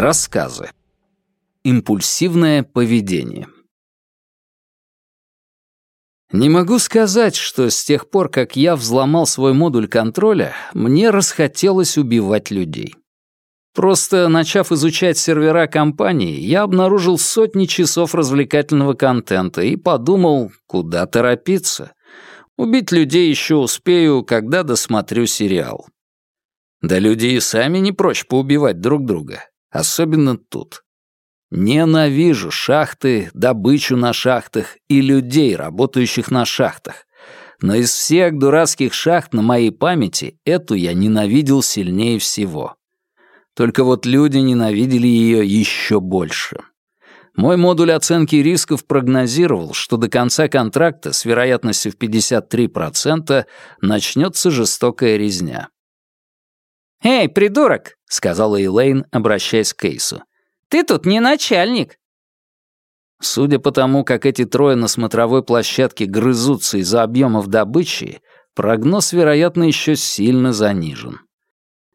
Рассказы. Импульсивное поведение. Не могу сказать, что с тех пор, как я взломал свой модуль контроля, мне расхотелось убивать людей. Просто начав изучать сервера компании, я обнаружил сотни часов развлекательного контента и подумал, куда торопиться. Убить людей еще успею, когда досмотрю сериал. Да люди и сами не прочь поубивать друг друга. Особенно тут. Ненавижу шахты, добычу на шахтах и людей, работающих на шахтах. Но из всех дурацких шахт на моей памяти эту я ненавидел сильнее всего. Только вот люди ненавидели ее еще больше. Мой модуль оценки рисков прогнозировал, что до конца контракта с вероятностью в 53% начнется жестокая резня. «Эй, придурок!» — сказала Элейн, обращаясь к Кейсу. «Ты тут не начальник!» Судя по тому, как эти трое на смотровой площадке грызутся из-за объемов добычи, прогноз, вероятно, еще сильно занижен.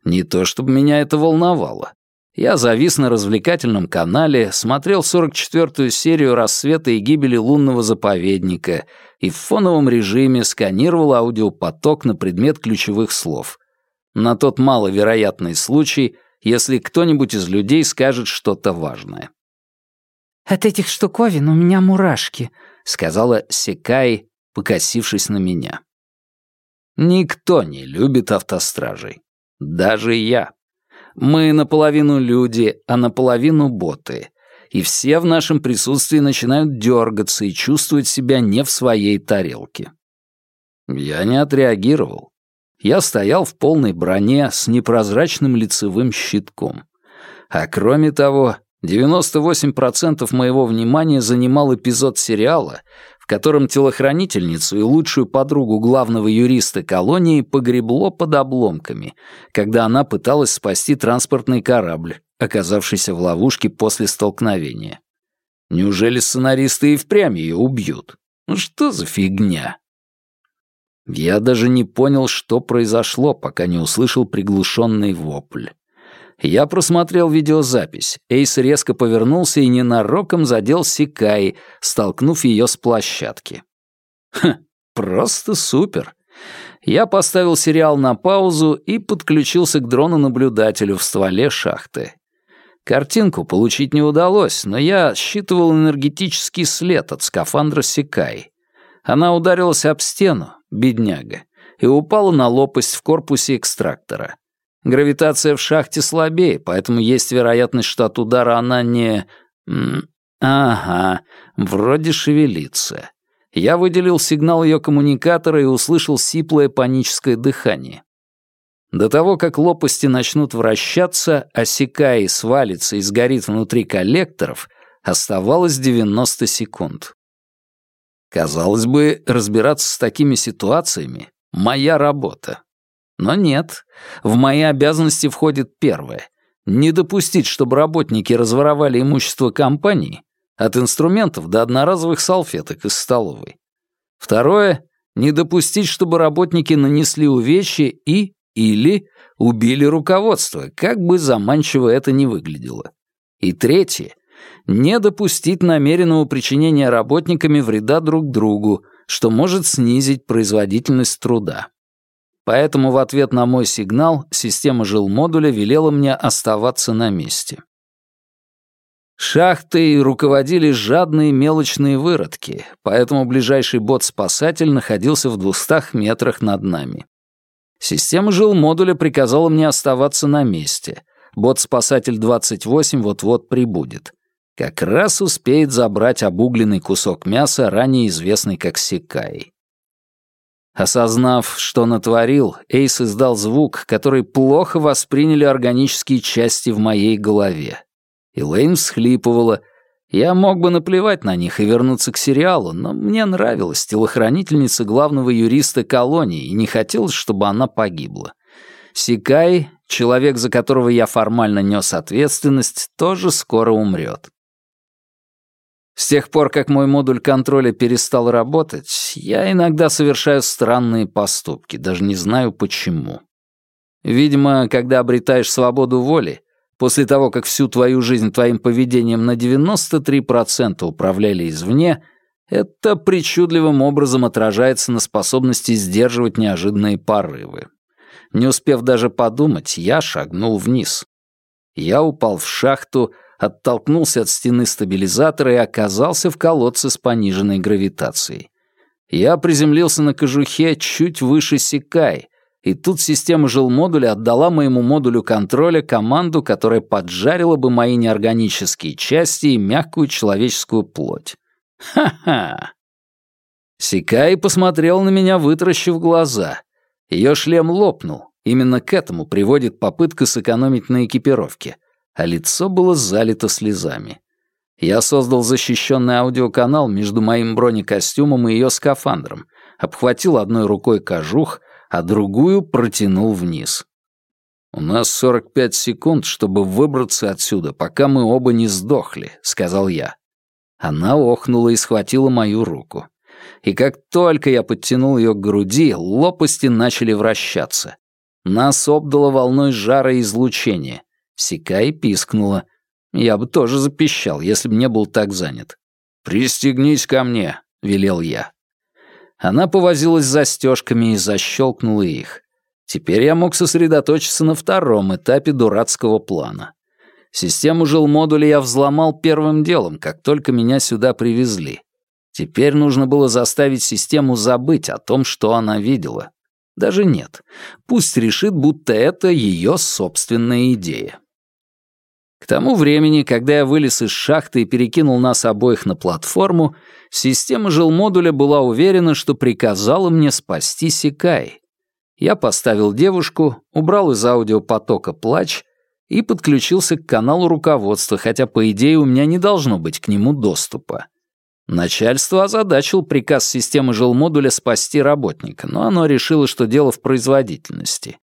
Не то чтобы меня это волновало. Я завис на развлекательном канале, смотрел 44-ю серию «Рассвета и гибели лунного заповедника» и в фоновом режиме сканировал аудиопоток на предмет ключевых слов на тот маловероятный случай, если кто-нибудь из людей скажет что-то важное. «От этих штуковин у меня мурашки», — сказала Секай, покосившись на меня. «Никто не любит автостражей. Даже я. Мы наполовину люди, а наполовину боты. И все в нашем присутствии начинают дергаться и чувствовать себя не в своей тарелке». Я не отреагировал я стоял в полной броне с непрозрачным лицевым щитком. А кроме того, 98% моего внимания занимал эпизод сериала, в котором телохранительницу и лучшую подругу главного юриста колонии погребло под обломками, когда она пыталась спасти транспортный корабль, оказавшийся в ловушке после столкновения. Неужели сценаристы и впрямь ее убьют? Ну что за фигня? Я даже не понял, что произошло, пока не услышал приглушенный вопль. Я просмотрел видеозапись. Эйс резко повернулся и ненароком задел Сикаи, столкнув ее с площадки. Хм, просто супер. Я поставил сериал на паузу и подключился к дрону-наблюдателю в стволе шахты. Картинку получить не удалось, но я считывал энергетический след от скафандра Сикаи. Она ударилась об стену, бедняга, и упала на лопасть в корпусе экстрактора. Гравитация в шахте слабее, поэтому есть вероятность, что от удара она не... Ага, вроде шевелится. Я выделил сигнал ее коммуникатора и услышал сиплое паническое дыхание. До того, как лопасти начнут вращаться, осекая и свалится и сгорит внутри коллекторов, оставалось 90 секунд. Казалось бы, разбираться с такими ситуациями — моя работа. Но нет, в мои обязанности входит первое — не допустить, чтобы работники разворовали имущество компании, от инструментов до одноразовых салфеток из столовой. Второе — не допустить, чтобы работники нанесли увечья и или убили руководство, как бы заманчиво это ни выглядело. И третье — не допустить намеренного причинения работниками вреда друг другу, что может снизить производительность труда. Поэтому в ответ на мой сигнал система жилмодуля велела мне оставаться на месте. Шахтой руководили жадные мелочные выродки, поэтому ближайший бот-спасатель находился в двухстах метрах над нами. Система жилмодуля приказала мне оставаться на месте. Бот-спасатель 28 вот-вот прибудет как раз успеет забрать обугленный кусок мяса, ранее известный как секай. Осознав, что натворил, Эйс издал звук, который плохо восприняли органические части в моей голове. Элейн всхлипывала. Я мог бы наплевать на них и вернуться к сериалу, но мне нравилась телохранительница главного юриста колонии, и не хотелось, чтобы она погибла. Сикай, человек, за которого я формально нес ответственность, тоже скоро умрет. С тех пор, как мой модуль контроля перестал работать, я иногда совершаю странные поступки, даже не знаю почему. Видимо, когда обретаешь свободу воли, после того, как всю твою жизнь твоим поведением на 93% управляли извне, это причудливым образом отражается на способности сдерживать неожиданные порывы. Не успев даже подумать, я шагнул вниз. Я упал в шахту, оттолкнулся от стены стабилизатора и оказался в колодце с пониженной гравитацией. Я приземлился на кожухе чуть выше Сикай, и тут система жилмодуля отдала моему модулю контроля команду, которая поджарила бы мои неорганические части и мягкую человеческую плоть. Ха-ха! Сикай посмотрел на меня, вытаращив глаза. Ее шлем лопнул. Именно к этому приводит попытка сэкономить на экипировке. А лицо было залито слезами. Я создал защищенный аудиоканал между моим бронекостюмом и ее скафандром, обхватил одной рукой кожух, а другую протянул вниз. «У нас 45 секунд, чтобы выбраться отсюда, пока мы оба не сдохли», — сказал я. Она охнула и схватила мою руку. И как только я подтянул ее к груди, лопасти начали вращаться. Нас обдало волной жара и излучения. Сика и пискнула. Я бы тоже запищал, если бы не был так занят. «Пристегнись ко мне», — велел я. Она повозилась с застежками и защелкнула их. Теперь я мог сосредоточиться на втором этапе дурацкого плана. Систему жилмодуля я взломал первым делом, как только меня сюда привезли. Теперь нужно было заставить систему забыть о том, что она видела. Даже нет. Пусть решит, будто это ее собственная идея. К тому времени, когда я вылез из шахты и перекинул нас обоих на платформу, система жилмодуля была уверена, что приказала мне спасти Сикай. Я поставил девушку, убрал из аудиопотока плач и подключился к каналу руководства, хотя, по идее, у меня не должно быть к нему доступа. Начальство озадачил приказ системы жилмодуля спасти работника, но оно решило, что дело в производительности.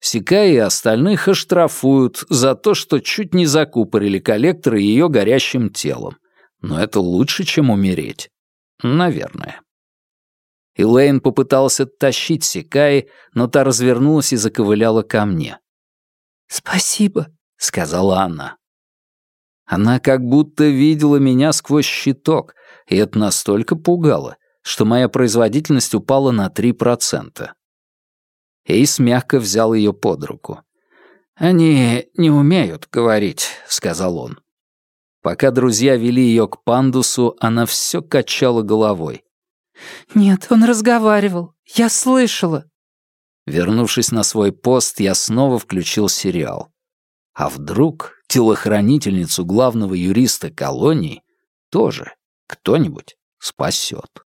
Сикай и остальных оштрафуют за то, что чуть не закупорили коллекторы ее горящим телом. Но это лучше, чем умереть. Наверное. Элейн попытался тащить Сикай, но та развернулась и заковыляла ко мне. «Спасибо», — сказала она. Она как будто видела меня сквозь щиток, и это настолько пугало, что моя производительность упала на 3%. Эйс мягко взял ее под руку. «Они не умеют говорить», — сказал он. Пока друзья вели ее к пандусу, она все качала головой. «Нет, он разговаривал. Я слышала». Вернувшись на свой пост, я снова включил сериал. А вдруг телохранительницу главного юриста колонии тоже кто-нибудь спасет.